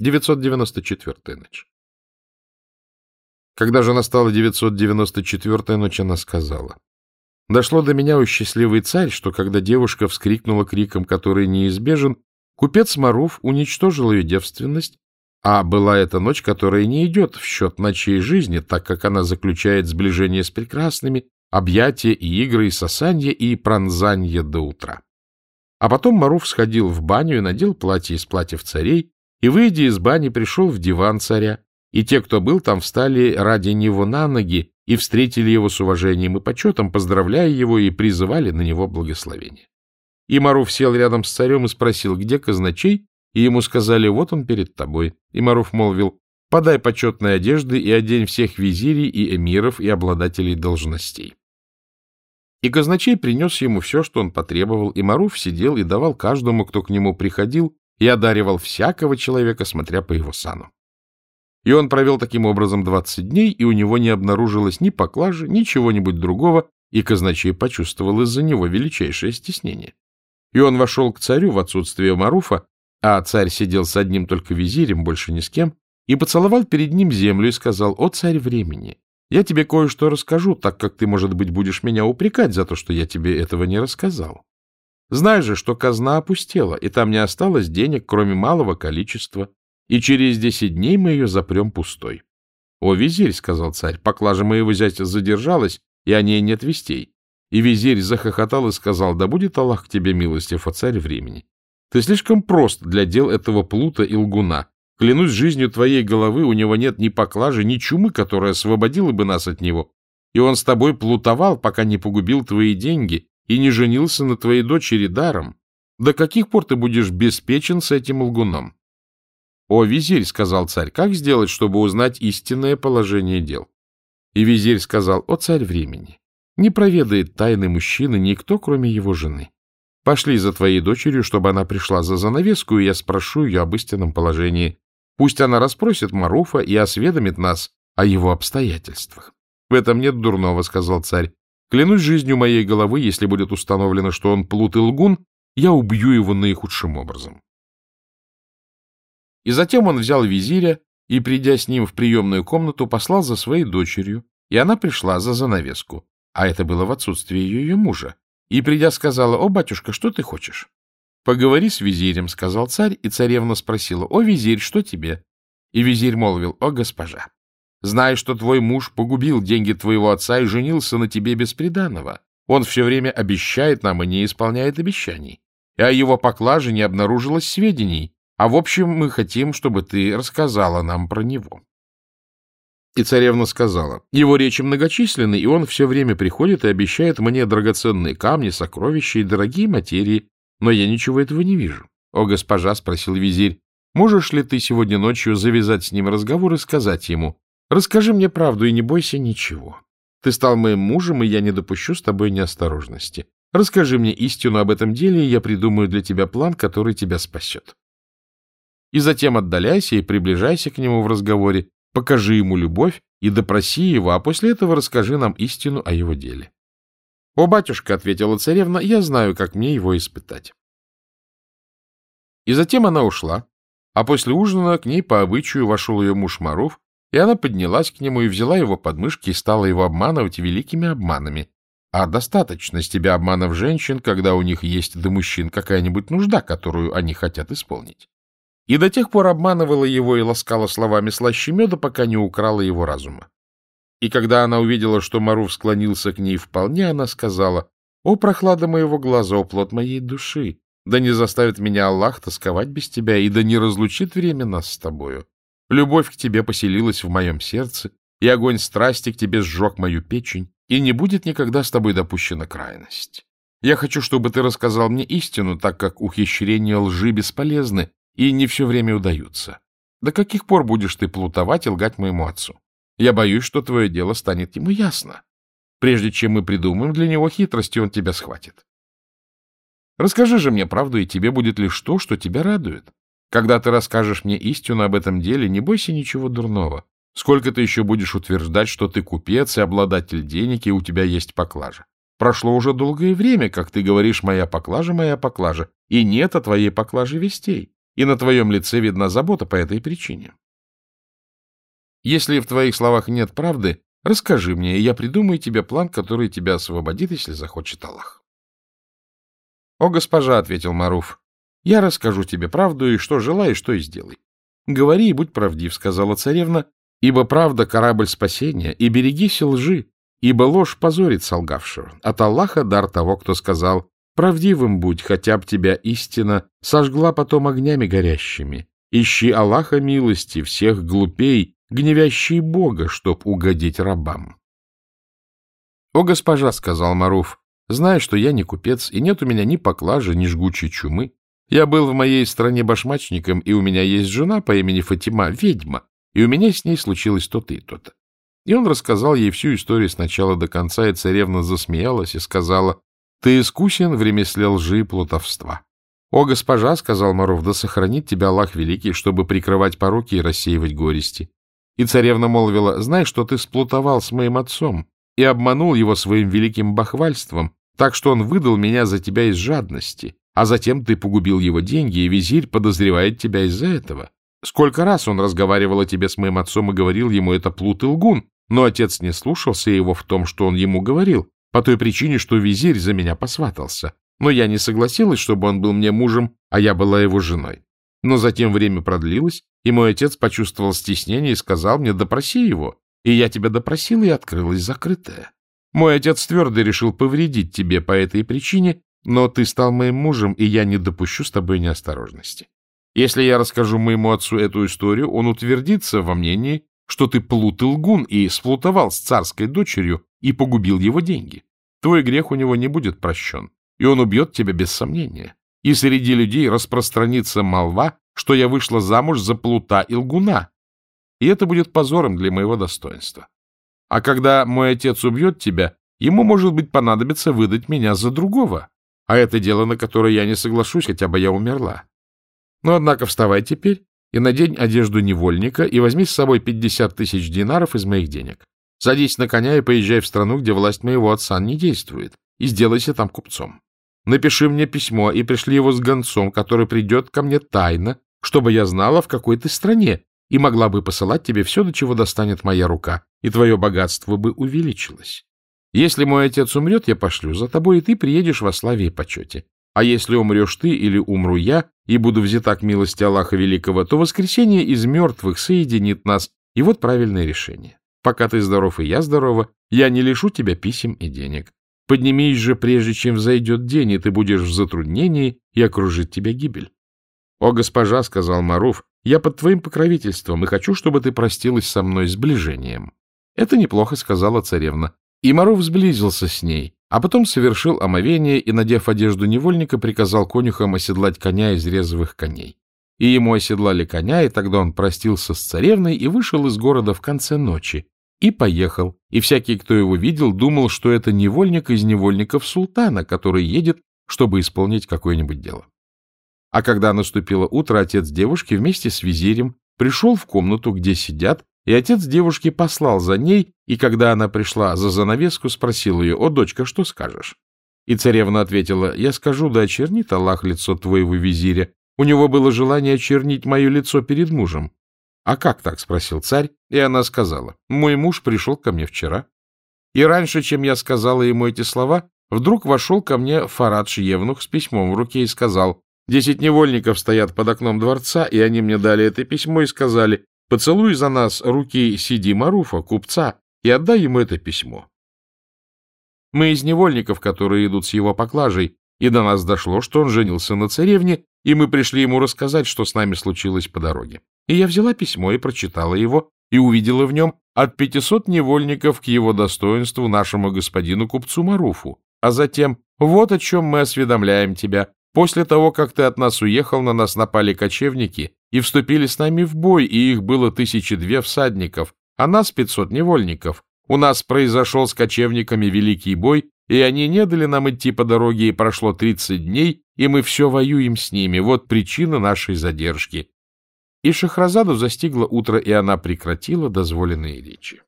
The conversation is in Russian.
994-я ночь. Когда же настала 994-я ночь, она сказала. Дошло до меня, у счастливый царь, что когда девушка вскрикнула криком, который неизбежен, купец Маруф уничтожил ее девственность, а была эта ночь, которая не идет в счет ночей жизни, так как она заключает сближение с прекрасными, объятия и игры, и сосанье, и пронзанье до утра. А потом Маруф сходил в баню и надел платье из платьев царей, и, выйдя из бани, пришел в диван царя, и те, кто был там, встали ради него на ноги и встретили его с уважением и почетом, поздравляя его и призывали на него благословение. И Маруф сел рядом с царем и спросил, где казначей, и ему сказали, вот он перед тобой. И Маруф молвил, подай почетные одежды и одень всех визирей и эмиров и обладателей должностей. И казначей принес ему все, что он потребовал, и Маруф сидел и давал каждому, кто к нему приходил, и одаривал всякого человека, смотря по его сану. И он провел таким образом двадцать дней, и у него не обнаружилось ни поклажи, ни чего-нибудь другого, и казначей почувствовал из-за него величайшее стеснение. И он вошел к царю в отсутствие Маруфа, а царь сидел с одним только визирем, больше ни с кем, и поцеловал перед ним землю и сказал, «О, царь времени, я тебе кое-что расскажу, так как ты, может быть, будешь меня упрекать за то, что я тебе этого не рассказал. Знай же, что казна опустела, и там не осталось денег, кроме малого количества, и через десять дней мы ее запрем пустой». «О, визирь», — сказал царь, — «поклажа моего зятя задержалась, и о ней нет вестей». И визирь захохотал и сказал, «Да будет Аллах к тебе милостив, о царь времени». Ты слишком прост для дел этого плута и лгуна. Клянусь жизнью твоей головы, у него нет ни поклажи, ни чумы, которая освободила бы нас от него. И он с тобой плутовал, пока не погубил твои деньги и не женился на твоей дочери даром. До каких пор ты будешь беспечен с этим лгуном? — О, визирь, — сказал царь, — как сделать, чтобы узнать истинное положение дел? И визирь сказал, — о, царь времени, не проведает тайны мужчины никто, кроме его жены. Пошли за твоей дочерью, чтобы она пришла за занавеску, и я спрошу ее об истинном положении. Пусть она расспросит Маруфа и осведомит нас о его обстоятельствах. — В этом нет дурного, — сказал царь. — Клянусь жизнью моей головы, если будет установлено, что он плут и лгун, я убью его наихудшим образом. И затем он взял визиря и, придя с ним в приемную комнату, послал за своей дочерью, и она пришла за занавеску, а это было в отсутствие ее мужа, и, придя, сказала, «О, батюшка, что ты хочешь?» «Поговори с визирем», — сказал царь, и царевна спросила, «О, визирь, что тебе?» И визирь молвил, «О, госпожа, знай, что твой муж погубил деньги твоего отца и женился на тебе бесприданного. Он все время обещает нам и не исполняет обещаний. И о его поклаже не обнаружилось сведений, а в общем мы хотим, чтобы ты рассказала нам про него». И царевна сказала, его речи многочисленны, и он все время приходит и обещает мне драгоценные камни, сокровища и дорогие материи, но я ничего этого не вижу. — О, госпожа, — спросил визирь, — можешь ли ты сегодня ночью завязать с ним разговор и сказать ему, расскажи мне правду и не бойся ничего. Ты стал моим мужем, и я не допущу с тобой неосторожности. Расскажи мне истину об этом деле, и я придумаю для тебя план, который тебя спасет. И затем отдаляйся и приближайся к нему в разговоре, покажи ему любовь и допроси его, а после этого расскажи нам истину о его деле. — О, батюшка, — ответила царевна, — я знаю, как мне его испытать. И затем она ушла, а после ужина к ней по обычаю вошел ее муж Маров, и она поднялась к нему и взяла его подмышки и стала его обманывать великими обманами. А достаточно с тебя обманов женщин, когда у них есть до мужчин какая-нибудь нужда, которую они хотят исполнить и до тех пор обманывала его и ласкала словами слаще меда, пока не украла его разума. И когда она увидела, что Маруф склонился к ней вполне, она сказала, «О, прохлада моего глаза, о плод моей души! Да не заставит меня Аллах тосковать без тебя, и да не разлучит время нас с тобою. Любовь к тебе поселилась в моем сердце, и огонь страсти к тебе сжег мою печень, и не будет никогда с тобой допущена крайность. Я хочу, чтобы ты рассказал мне истину, так как ухищрения лжи бесполезны, и не все время удаются. До каких пор будешь ты плутовать и лгать моему отцу? Я боюсь, что твое дело станет ему ясно. Прежде чем мы придумаем для него хитрости, он тебя схватит. Расскажи же мне правду, и тебе будет лишь то, что тебя радует. Когда ты расскажешь мне истину об этом деле, не бойся ничего дурного. Сколько ты еще будешь утверждать, что ты купец и обладатель денег, и у тебя есть поклажа? Прошло уже долгое время, как ты говоришь «моя поклажа, моя поклажа», и нет о твоей поклаже вестей и на твоем лице видна забота по этой причине. Если в твоих словах нет правды, расскажи мне, и я придумаю тебе план, который тебя освободит, если захочет Аллах. — О, госпожа, — ответил Маруф, — я расскажу тебе правду, и что желаешь, то и сделай. — Говори и будь правдив, — сказала царевна, — ибо правда — корабль спасения, и берегись лжи, ибо ложь позорит солгавшего. От Аллаха дар того, кто сказал, правдивым будь, хотя б тебя истина сожгла потом огнями горящими. Ищи Аллаха милости всех глупей, гневящий Бога, чтоб угодить рабам. — О, госпожа, — сказал Маруф, — знай, что я не купец, и нет у меня ни поклажи, ни жгучей чумы. Я был в моей стране башмачником, и у меня есть жена по имени Фатима, ведьма, и у меня с ней случилось то-то и то-то. И он рассказал ей всю историю с начала до конца, и царевна засмеялась и сказала, «Ты искусен в ремесле лжи и плутовства». «О, госпожа», — сказал Маруф, — «да сохранит тебя Аллах Великий, чтобы прикрывать пороки и рассеивать горести». И царевна молвила, «Знай, что ты сплутовал с моим отцом и обманул его своим великим бахвальством, так что он выдал меня за тебя из жадности, а затем ты погубил его деньги, и визирь подозревает тебя из-за этого. Сколько раз он разговаривал о тебе с моим отцом и говорил ему, это плут и лгун, но отец не слушался его в том, что он ему говорил, по той причине, что визирь за меня посватался. Но я не согласилась, чтобы он был мне мужем, а я была его женой. Но затем время продлилось, и мой отец почувствовал стеснение и сказал мне, допроси его. И я тебя допросила, и открылась закрытая. Мой отец твердо решил повредить тебе по этой причине, но ты стал моим мужем, и я не допущу с тобой неосторожности. Если я расскажу моему отцу эту историю, он утвердится во мнении, что ты плут и лгун и сплутовал с царской дочерью и погубил его деньги. Твой грех у него не будет прощен, и он убьет тебя без сомнения и среди людей распространится молва, что я вышла замуж за плута и лгуна, и это будет позором для моего достоинства. А когда мой отец убьет тебя, ему, может быть, понадобится выдать меня за другого, а это дело, на которое я не соглашусь, хотя бы я умерла. Но, однако, вставай теперь и надень одежду невольника и возьми с собой пятьдесят тысяч динаров из моих денег. Садись на коня и поезжай в страну, где власть моего отца не действует, и сделайся там купцом. Напиши мне письмо и пришли его с гонцом, который придет ко мне тайно, чтобы я знала, в какой ты стране, и могла бы посылать тебе все, до чего достанет моя рука, и твое богатство бы увеличилось. Если мой отец умрет, я пошлю за тобой, и ты приедешь во славе и почете. А если умрешь ты или умру я, и буду взята к милости Аллаха Великого, то воскресение из мертвых соединит нас, и вот правильное решение. Пока ты здоров и я здорова, я не лишу тебя писем и денег. Поднимись же, прежде чем взойдет день, и ты будешь в затруднении, и окружит тебя гибель. — О, госпожа, — сказал Маруф, — я под твоим покровительством и хочу, чтобы ты простилась со мной сближением. — Это неплохо, — сказала царевна. И Маруф сблизился с ней, а потом совершил омовение и, надев одежду невольника, приказал конюхам оседлать коня из резвых коней. И ему оседлали коня, и тогда он простился с царевной и вышел из города в конце ночи, и поехал, и всякий, кто его видел, думал, что это невольник из невольников султана, который едет, чтобы исполнить какое-нибудь дело. А когда наступило утро, отец девушки вместе с визирем пришел в комнату, где сидят, и отец девушки послал за ней, и когда она пришла за занавеску, спросил ее, «О, дочка, что скажешь?» И царевна ответила, «Я скажу, да очернит Аллах лицо твоего визиря. У него было желание очернить мое лицо перед мужем. «А как так?» — спросил царь, и она сказала. «Мой муж пришел ко мне вчера, и раньше, чем я сказала ему эти слова, вдруг вошел ко мне Фарадж Евнух с письмом в руке и сказал, «Десять невольников стоят под окном дворца, и они мне дали это письмо и сказали, поцелуй за нас руки Сиди Маруфа, купца, и отдай ему это письмо». Мы из невольников, которые идут с его поклажей, и до нас дошло, что он женился на царевне, и мы пришли ему рассказать, что с нами случилось по дороге. И я взяла письмо и прочитала его, и увидела в нем от пятисот невольников к его достоинству нашему господину купцу Маруфу. А затем, вот о чем мы осведомляем тебя. После того, как ты от нас уехал, на нас напали кочевники и вступили с нами в бой, и их было тысячи две всадников, а нас пятьсот невольников. У нас произошел с кочевниками великий бой, и они не дали нам идти по дороге, и прошло тридцать дней, и мы все воюем с ними. Вот причина нашей задержки. И Шахразаду застигло утро, и она прекратила дозволенные речи.